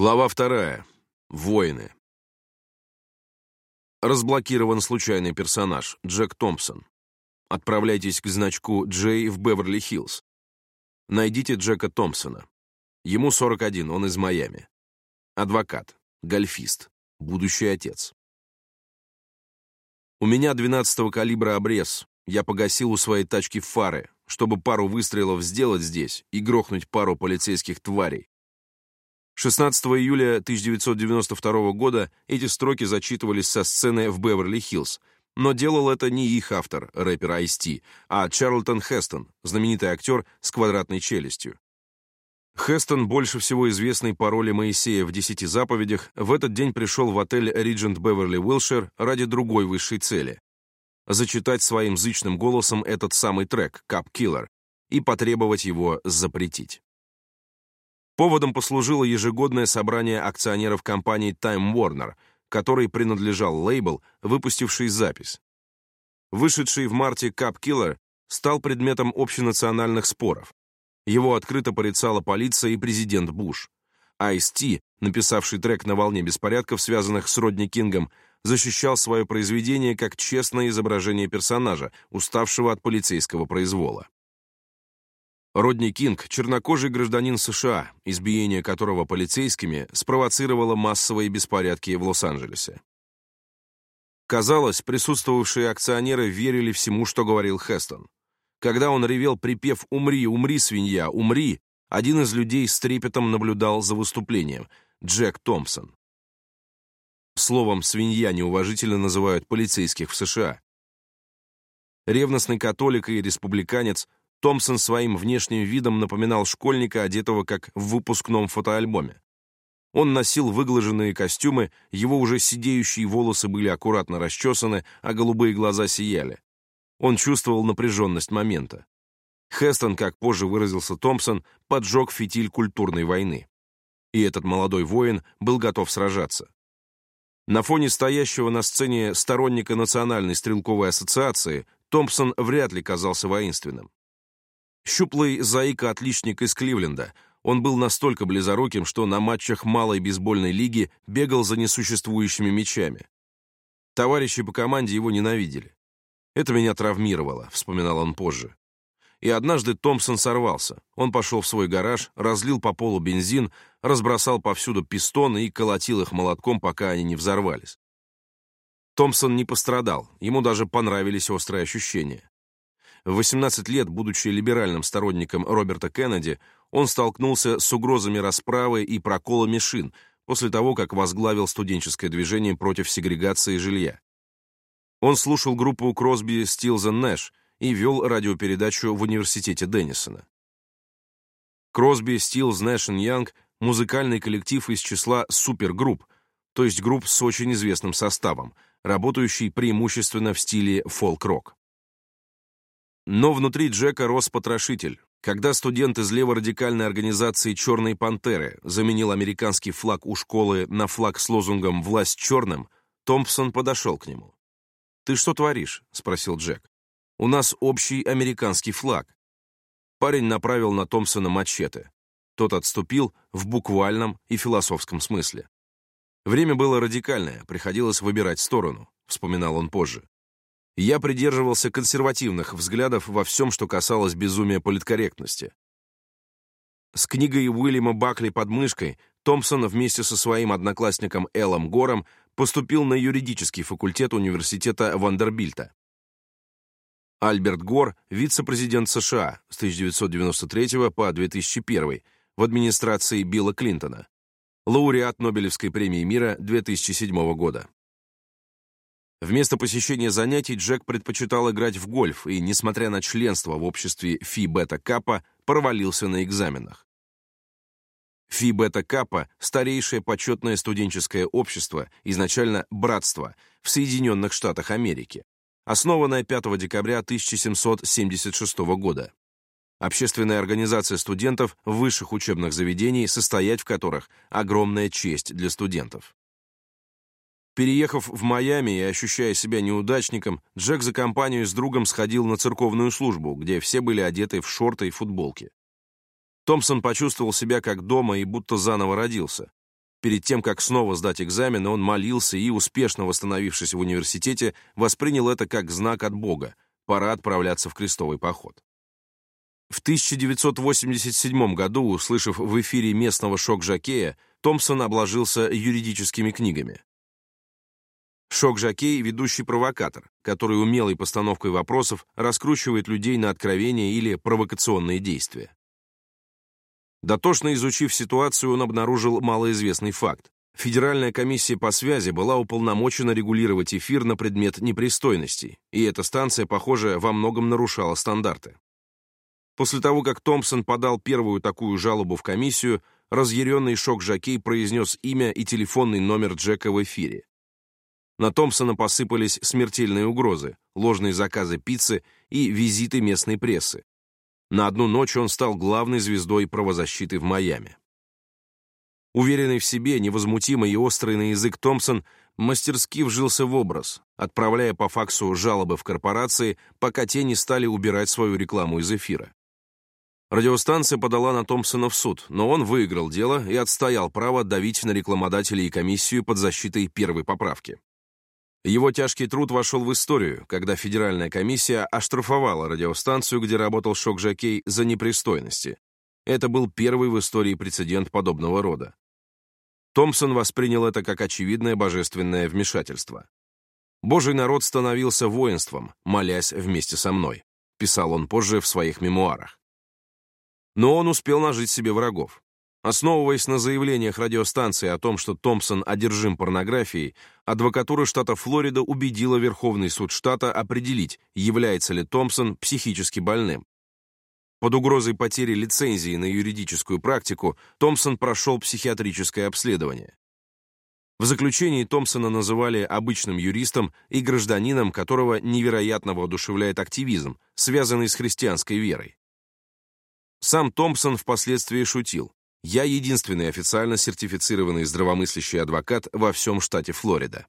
Глава вторая. Воины. Разблокирован случайный персонаж Джек Томпсон. Отправляйтесь к значку Джей в Беверли-Хиллз. Найдите Джека Томпсона. Ему 41, он из Майами. Адвокат, гольфист, будущий отец. У меня 12-го калибра обрез. Я погасил у своей тачки фары, чтобы пару выстрелов сделать здесь и грохнуть пару полицейских тварей 16 июля 1992 года эти строки зачитывались со сцены в Беверли-Хиллз, но делал это не их автор, рэпер Ice-T, а Чарлтон Хестон, знаменитый актер с квадратной челюстью. Хестон, больше всего известный по роли Моисея в «Десяти заповедях», в этот день пришел в отель «Риджент Беверли Уилшир» ради другой высшей цели — зачитать своим зычным голосом этот самый трек «Cup Killer» и потребовать его запретить. Поводом послужило ежегодное собрание акционеров компании Time Warner, которой принадлежал лейбл, выпустивший запись. Вышедший в марте Cup Killer стал предметом общенациональных споров. Его открыто порицала полиция и президент Буш. Ice-T, написавший трек на волне беспорядков, связанных с Родни Кингом, защищал свое произведение как честное изображение персонажа, уставшего от полицейского произвола. Родни Кинг – чернокожий гражданин США, избиение которого полицейскими спровоцировало массовые беспорядки в Лос-Анджелесе. Казалось, присутствовавшие акционеры верили всему, что говорил Хестон. Когда он ревел припев «Умри, умри, свинья, умри», один из людей с трепетом наблюдал за выступлением – Джек Томпсон. Словом «свинья» неуважительно называют полицейских в США. Ревностный католик и республиканец – Томпсон своим внешним видом напоминал школьника, одетого как в выпускном фотоальбоме. Он носил выглаженные костюмы, его уже сидеющие волосы были аккуратно расчесаны, а голубые глаза сияли. Он чувствовал напряженность момента. Хестон, как позже выразился Томпсон, поджег фитиль культурной войны. И этот молодой воин был готов сражаться. На фоне стоящего на сцене сторонника Национальной стрелковой ассоциации Томпсон вряд ли казался воинственным. Щуплый заика-отличник из Кливленда. Он был настолько близоруким, что на матчах малой бейсбольной лиги бегал за несуществующими мячами. Товарищи по команде его ненавидели. «Это меня травмировало», — вспоминал он позже. И однажды Томпсон сорвался. Он пошел в свой гараж, разлил по полу бензин, разбросал повсюду пистоны и колотил их молотком, пока они не взорвались. Томпсон не пострадал, ему даже понравились острые ощущения. В 18 лет, будучи либеральным сторонником Роберта Кеннеди, он столкнулся с угрозами расправы и проколами шин после того, как возглавил студенческое движение против сегрегации жилья. Он слушал группу Кросби, Стилз и Нэш и вел радиопередачу в университете Деннисона. Кросби, Стилз, Нэш и Янг — музыкальный коллектив из числа супергрупп, то есть групп с очень известным составом, работающий преимущественно в стиле фолк-рок. Но внутри Джека рос потрошитель. Когда студент из леворадикальной организации «Черные пантеры» заменил американский флаг у школы на флаг с лозунгом «Власть черным», Томпсон подошел к нему. «Ты что творишь?» — спросил Джек. «У нас общий американский флаг». Парень направил на Томпсона мачете. Тот отступил в буквальном и философском смысле. Время было радикальное, приходилось выбирать сторону, вспоминал он позже. Я придерживался консервативных взглядов во всем, что касалось безумия политкорректности. С книгой Уильяма Бакли под мышкой Томпсон вместе со своим одноклассником Эллом Гором поступил на юридический факультет университета Вандербильта. Альберт Гор, вице-президент США с 1993 по 2001 в администрации Билла Клинтона, лауреат Нобелевской премии мира 2007 года. Вместо посещения занятий Джек предпочитал играть в гольф и, несмотря на членство в обществе Фи Бета Капа, провалился на экзаменах. Фи Бета Капа — старейшее почетное студенческое общество, изначально братство, в Соединенных Штатах Америки, основанное 5 декабря 1776 года. Общественная организация студентов высших учебных заведений, состоять в которых — огромная честь для студентов. Переехав в Майами и ощущая себя неудачником, Джек за компанию с другом сходил на церковную службу, где все были одеты в шорты и футболки. Томпсон почувствовал себя как дома и будто заново родился. Перед тем, как снова сдать экзамен, он молился и, успешно восстановившись в университете, воспринял это как знак от Бога — пора отправляться в крестовый поход. В 1987 году, услышав в эфире местного шок-жокея, Томпсон обложился юридическими книгами. Шок-жокей – ведущий провокатор, который умелой постановкой вопросов раскручивает людей на откровения или провокационные действия. Дотошно изучив ситуацию, он обнаружил малоизвестный факт. Федеральная комиссия по связи была уполномочена регулировать эфир на предмет непристойностей, и эта станция, похоже, во многом нарушала стандарты. После того, как Томпсон подал первую такую жалобу в комиссию, разъяренный шок-жокей произнес имя и телефонный номер Джека в эфире. На Томпсона посыпались смертельные угрозы, ложные заказы пиццы и визиты местной прессы. На одну ночь он стал главной звездой правозащиты в Майами. Уверенный в себе, невозмутимый и острый на язык Томпсон мастерски вжился в образ, отправляя по факсу жалобы в корпорации, пока те не стали убирать свою рекламу из эфира. Радиостанция подала на Томпсона в суд, но он выиграл дело и отстоял право давить на рекламодателей и комиссию под защитой первой поправки. Его тяжкий труд вошел в историю, когда Федеральная комиссия оштрафовала радиостанцию, где работал шок-жокей, за непристойности. Это был первый в истории прецедент подобного рода. Томпсон воспринял это как очевидное божественное вмешательство. «Божий народ становился воинством, молясь вместе со мной», писал он позже в своих мемуарах. Но он успел нажить себе врагов. Основываясь на заявлениях радиостанции о том, что Томпсон одержим порнографией, адвокатура штата Флорида убедила Верховный суд штата определить, является ли Томпсон психически больным. Под угрозой потери лицензии на юридическую практику Томпсон прошел психиатрическое обследование. В заключении Томпсона называли обычным юристом и гражданином, которого невероятно воодушевляет активизм, связанный с христианской верой. Сам Томпсон впоследствии шутил. Я единственный официально сертифицированный здравомыслящий адвокат во всем штате Флорида.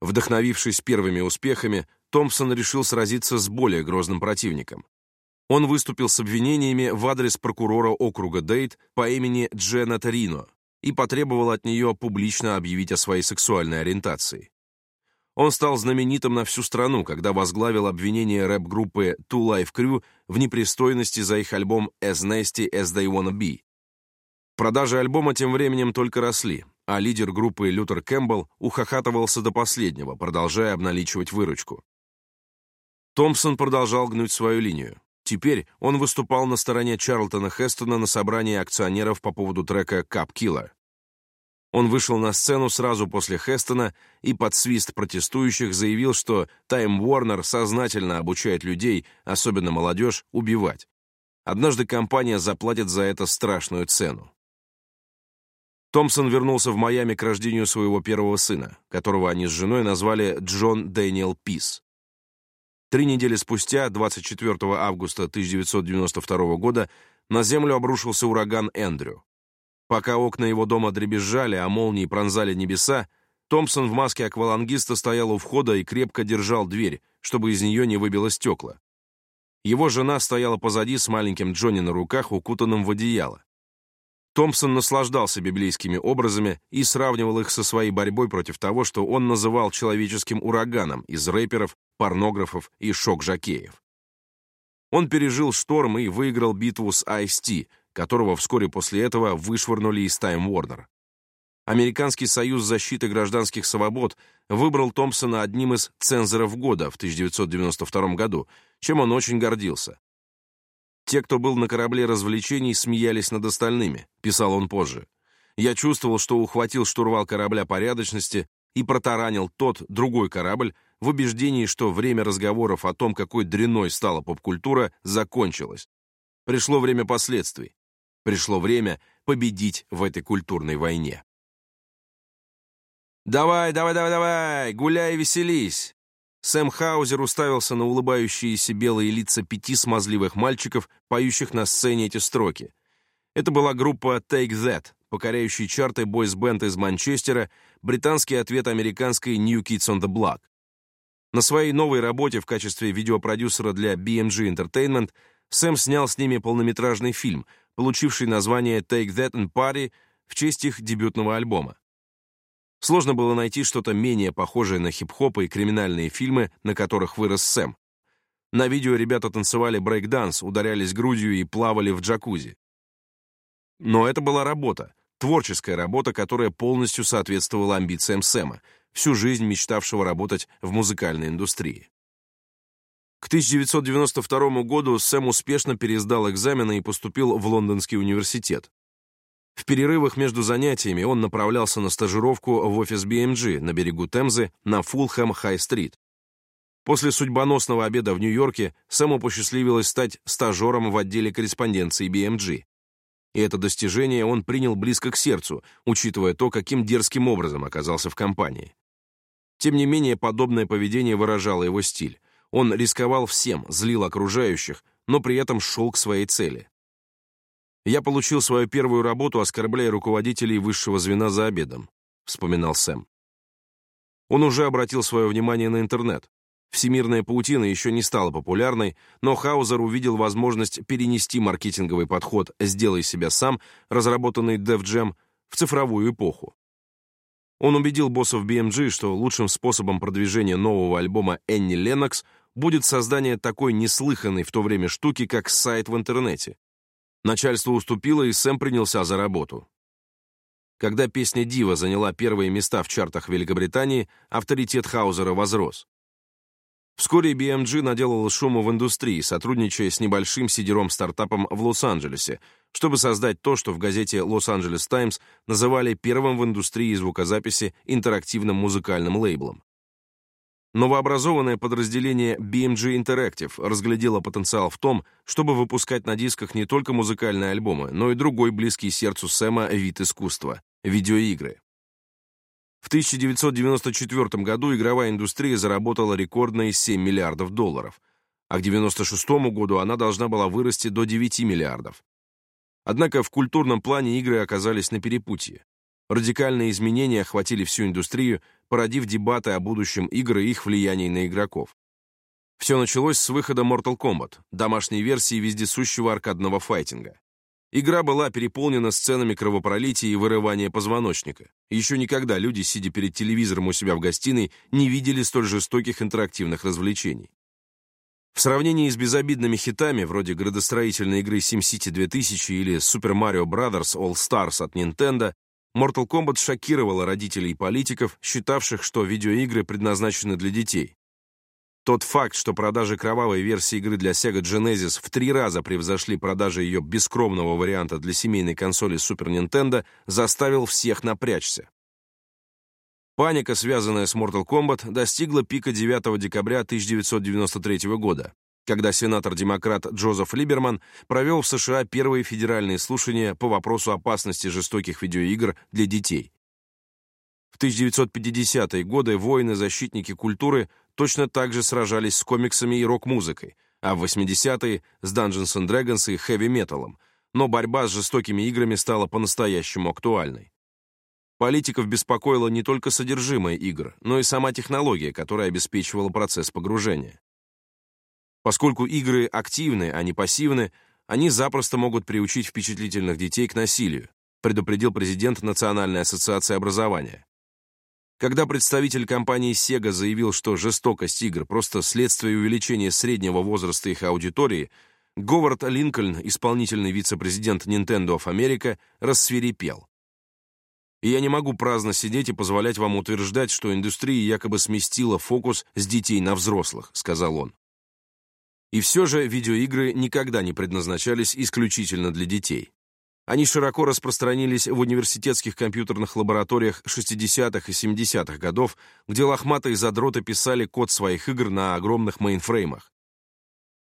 Вдохновившись первыми успехами, Томпсон решил сразиться с более грозным противником. Он выступил с обвинениями в адрес прокурора округа Дейт по имени Джена Торино и потребовал от нее публично объявить о своей сексуальной ориентации. Он стал знаменитым на всю страну, когда возглавил обвинение рэп-группы Two Life Crew в непристойности за их альбом As Nasty As They Wanna Be. Продажи альбома тем временем только росли, а лидер группы Лютер Кэмпбелл ухахатывался до последнего, продолжая обналичивать выручку. Томпсон продолжал гнуть свою линию. Теперь он выступал на стороне Чарлтона Хестона на собрании акционеров по поводу трека «Кап Killer". Он вышел на сцену сразу после Хестона и под свист протестующих заявил, что Time Warner сознательно обучает людей, особенно молодежь, убивать. Однажды компания заплатит за это страшную цену. Томпсон вернулся в Майами к рождению своего первого сына, которого они с женой назвали Джон Дэниел Пис. Три недели спустя, 24 августа 1992 года, на землю обрушился ураган Эндрю. Пока окна его дома дребезжали, а молнии пронзали небеса, Томпсон в маске аквалангиста стоял у входа и крепко держал дверь, чтобы из нее не выбило стекла. Его жена стояла позади с маленьким Джонни на руках, укутанным в одеяло. Томпсон наслаждался библейскими образами и сравнивал их со своей борьбой против того, что он называл человеческим ураганом из рэперов, порнографов и шок-жокеев. Он пережил шторм и выиграл битву с Ice-T, которого вскоре после этого вышвырнули из Time Warner. Американский союз защиты гражданских свобод выбрал Томпсона одним из цензоров года в 1992 году, чем он очень гордился. «Те, кто был на корабле развлечений, смеялись над остальными», — писал он позже. «Я чувствовал, что ухватил штурвал корабля порядочности и протаранил тот, другой корабль, в убеждении, что время разговоров о том, какой дряной стала поп-культура, закончилось. Пришло время последствий. Пришло время победить в этой культурной войне. «Давай, давай, давай, давай! Гуляй, веселись!» Сэм Хаузер уставился на улыбающиеся белые лица пяти смазливых мальчиков, поющих на сцене эти строки. Это была группа Take That, покоряющий чарты бойсбенд из Манчестера, британский ответ американской New Kids on the Block. На своей новой работе в качестве видеопродюсера для BMG Entertainment Сэм снял с ними полнометражный фильм, получивший название «Take That and Party» в честь их дебютного альбома. Сложно было найти что-то менее похожее на хип-хоп и криминальные фильмы, на которых вырос Сэм. На видео ребята танцевали брейк-данс, ударялись грудью и плавали в джакузи. Но это была работа, творческая работа, которая полностью соответствовала амбициям Сэма, всю жизнь мечтавшего работать в музыкальной индустрии. К 1992 году Сэм успешно пересдал экзамены и поступил в Лондонский университет. В перерывах между занятиями он направлялся на стажировку в офис BMG на берегу Темзы на Фулхэм-Хай-стрит. После судьбоносного обеда в Нью-Йорке Сэму посчастливилось стать стажером в отделе корреспонденции BMG. И это достижение он принял близко к сердцу, учитывая то, каким дерзким образом оказался в компании. Тем не менее, подобное поведение выражало его стиль. Он рисковал всем, злил окружающих, но при этом шел к своей цели. «Я получил свою первую работу, оскорбляя руководителей высшего звена за обедом», — вспоминал Сэм. Он уже обратил свое внимание на интернет. Всемирная паутина еще не стала популярной, но Хаузер увидел возможность перенести маркетинговый подход «Сделай себя сам», разработанный DevJam, в цифровую эпоху. Он убедил боссов BMG, что лучшим способом продвижения нового альбома Энни Леннокс — будет создание такой неслыханной в то время штуки, как сайт в интернете. Начальство уступило, и Сэм принялся за работу. Когда песня «Дива» заняла первые места в чартах Великобритании, авторитет Хаузера возрос. Вскоре BMG наделала шуму в индустрии, сотрудничая с небольшим сидером-стартапом в Лос-Анджелесе, чтобы создать то, что в газете «Лос-Анджелес Таймс» называли первым в индустрии звукозаписи интерактивным музыкальным лейблом. Новообразованное подразделение BMG Interactive разглядело потенциал в том, чтобы выпускать на дисках не только музыкальные альбомы, но и другой близкий сердцу Сэма вид искусства — видеоигры. В 1994 году игровая индустрия заработала рекордные 7 миллиардов долларов, а к 1996 году она должна была вырасти до 9 миллиардов. Однако в культурном плане игры оказались на перепутье. Радикальные изменения охватили всю индустрию, породив дебаты о будущем игр и их влиянии на игроков. Все началось с выхода Mortal Kombat, домашней версии вездесущего аркадного файтинга. Игра была переполнена сценами кровопролития и вырывания позвоночника. Еще никогда люди, сидя перед телевизором у себя в гостиной, не видели столь жестоких интерактивных развлечений. В сравнении с безобидными хитами, вроде градостроительной игры SimCity 2000 или Super Mario Brothers All Stars от Nintendo, Mortal Kombat шокировала родителей и политиков, считавших, что видеоигры предназначены для детей. Тот факт, что продажи кровавой версии игры для Sega Genesis в три раза превзошли продажи ее бескромного варианта для семейной консоли Super Nintendo, заставил всех напрячься. Паника, связанная с Mortal Kombat, достигла пика 9 декабря 1993 года когда сенатор-демократ Джозеф Либерман провел в США первые федеральные слушания по вопросу опасности жестоких видеоигр для детей. В 1950-е годы воины-защитники культуры точно так же сражались с комиксами и рок-музыкой, а в 80-е — с Dungeons Dragons и хэви-металом, но борьба с жестокими играми стала по-настоящему актуальной. Политиков беспокоило не только содержимое игр, но и сама технология, которая обеспечивала процесс погружения. Поскольку игры активны, а не пассивны, они запросто могут приучить впечатлительных детей к насилию, предупредил президент Национальной ассоциации образования. Когда представитель компании Sega заявил, что жестокость игр просто следствие увеличения среднего возраста их аудитории, Говард Линкольн, исполнительный вице-президент Nintendo of America, рассверепел. И я не могу праздно сидеть и позволять вам утверждать, что индустрия якобы сместила фокус с детей на взрослых, сказал он. И все же видеоигры никогда не предназначались исключительно для детей. Они широко распространились в университетских компьютерных лабораториях 60-х и 70-х годов, где лохматые задроты писали код своих игр на огромных мейнфреймах.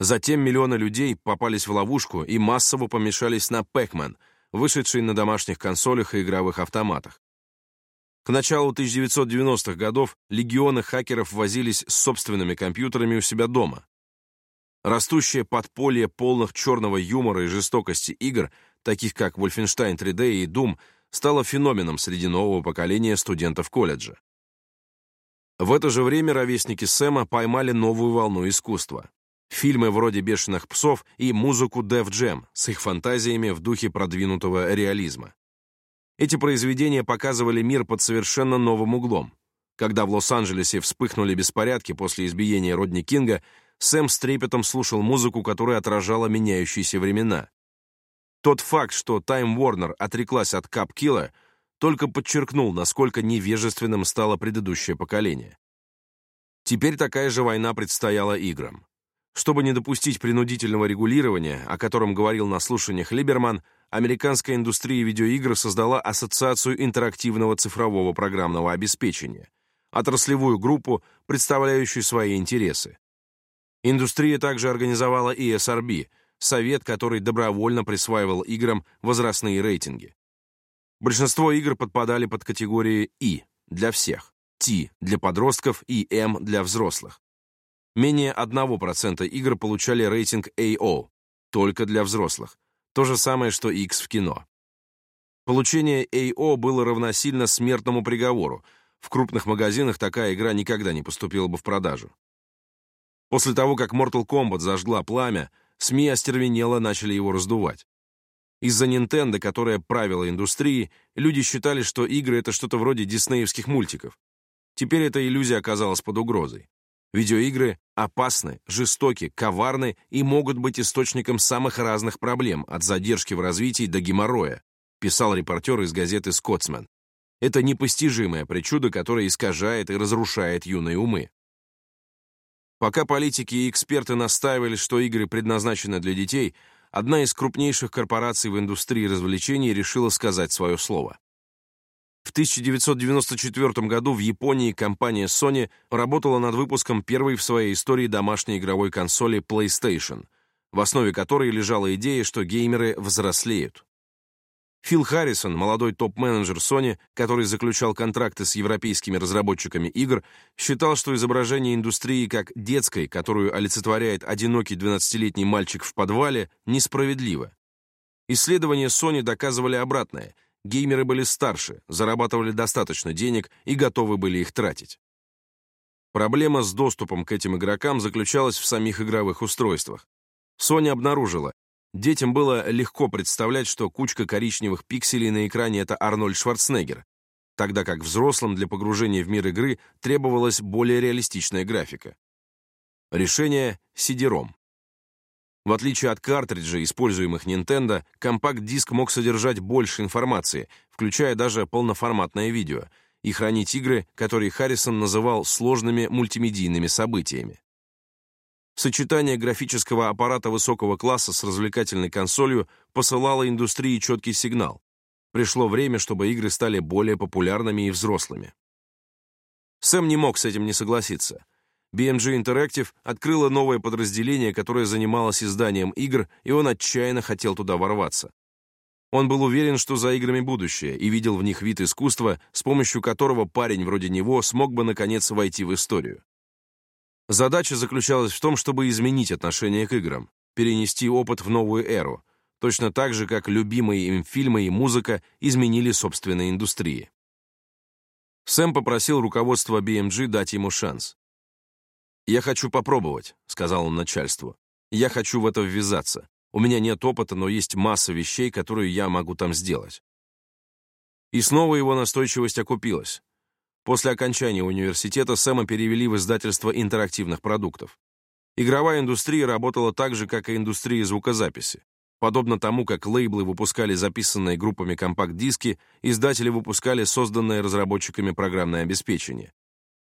Затем миллионы людей попались в ловушку и массово помешались на Pac-Man, вышедший на домашних консолях и игровых автоматах. К началу 1990-х годов легионы хакеров возились с собственными компьютерами у себя дома, Растущее подполье полных черного юмора и жестокости игр, таких как Wolfenstein 3D и Doom, стало феноменом среди нового поколения студентов колледжа. В это же время ровесники Сэма поймали новую волну искусства. Фильмы вроде «Бешеных псов» и музыку Def Джем с их фантазиями в духе продвинутого реализма. Эти произведения показывали мир под совершенно новым углом. Когда в Лос-Анджелесе вспыхнули беспорядки после избиения Родни Кинга, Сэм с трепетом слушал музыку, которая отражала меняющиеся времена. Тот факт, что Time Warner отреклась от Капкила, только подчеркнул, насколько невежественным стало предыдущее поколение. Теперь такая же война предстояла играм. Чтобы не допустить принудительного регулирования, о котором говорил на слушаниях Либерман, американская индустрия видеоигр создала Ассоциацию интерактивного цифрового программного обеспечения, отраслевую группу, представляющую свои интересы. Индустрия также организовала ESRB, совет, который добровольно присваивал играм возрастные рейтинги. Большинство игр подпадали под категории «И» для всех, «Т» для подростков и «М» для взрослых. Менее 1% игр получали рейтинг AO, только для взрослых, то же самое, что X в кино. Получение AO было равносильно смертному приговору, в крупных магазинах такая игра никогда не поступила бы в продажу. После того, как Mortal Kombat зажгла пламя, СМИ остервенело начали его раздувать. Из-за Nintendo, которая правила индустрии, люди считали, что игры — это что-то вроде диснеевских мультиков. Теперь эта иллюзия оказалась под угрозой. Видеоигры опасны, жестоки, коварны и могут быть источником самых разных проблем, от задержки в развитии до геморроя, писал репортер из газеты «Скотсмен». Это непостижимое причудо, которое искажает и разрушает юные умы. Пока политики и эксперты настаивали, что игры предназначены для детей, одна из крупнейших корпораций в индустрии развлечений решила сказать свое слово. В 1994 году в Японии компания Sony работала над выпуском первой в своей истории домашней игровой консоли PlayStation, в основе которой лежала идея, что геймеры взрослеют. Фил Харрисон, молодой топ-менеджер Sony, который заключал контракты с европейскими разработчиками игр, считал, что изображение индустрии как детской, которую олицетворяет одинокий 12-летний мальчик в подвале, несправедливо. Исследования Sony доказывали обратное. Геймеры были старше, зарабатывали достаточно денег и готовы были их тратить. Проблема с доступом к этим игрокам заключалась в самих игровых устройствах. Sony обнаружила, Детям было легко представлять, что кучка коричневых пикселей на экране — это Арнольд Шварценеггер, тогда как взрослым для погружения в мир игры требовалась более реалистичная графика. Решение — CD-ROM. В отличие от картриджей, используемых Nintendo, компакт-диск мог содержать больше информации, включая даже полноформатное видео, и хранить игры, которые Харрисон называл сложными мультимедийными событиями. Сочетание графического аппарата высокого класса с развлекательной консолью посылало индустрии четкий сигнал. Пришло время, чтобы игры стали более популярными и взрослыми. Сэм не мог с этим не согласиться. BMG Interactive открыло новое подразделение, которое занималось изданием игр, и он отчаянно хотел туда ворваться. Он был уверен, что за играми будущее, и видел в них вид искусства, с помощью которого парень вроде него смог бы, наконец, войти в историю. Задача заключалась в том, чтобы изменить отношение к играм, перенести опыт в новую эру, точно так же, как любимые им фильмы и музыка изменили собственные индустрии. Сэм попросил руководство BMG дать ему шанс. «Я хочу попробовать», — сказал он начальству. «Я хочу в это ввязаться. У меня нет опыта, но есть масса вещей, которые я могу там сделать». И снова его настойчивость окупилась. После окончания университета Сэма перевели в издательство интерактивных продуктов. Игровая индустрия работала так же, как и индустрия звукозаписи. Подобно тому, как лейблы выпускали записанные группами компакт-диски, издатели выпускали созданное разработчиками программное обеспечение.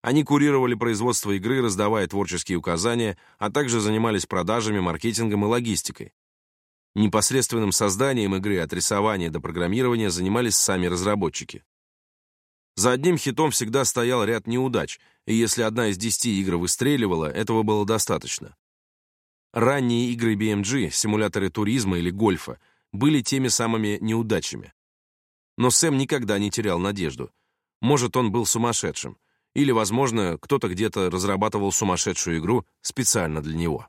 Они курировали производство игры, раздавая творческие указания, а также занимались продажами, маркетингом и логистикой. Непосредственным созданием игры от рисования до программирования занимались сами разработчики. За одним хитом всегда стоял ряд неудач, и если одна из десяти игр выстреливала, этого было достаточно. Ранние игры BMG, симуляторы туризма или гольфа, были теми самыми неудачами. Но Сэм никогда не терял надежду. Может, он был сумасшедшим. Или, возможно, кто-то где-то разрабатывал сумасшедшую игру специально для него.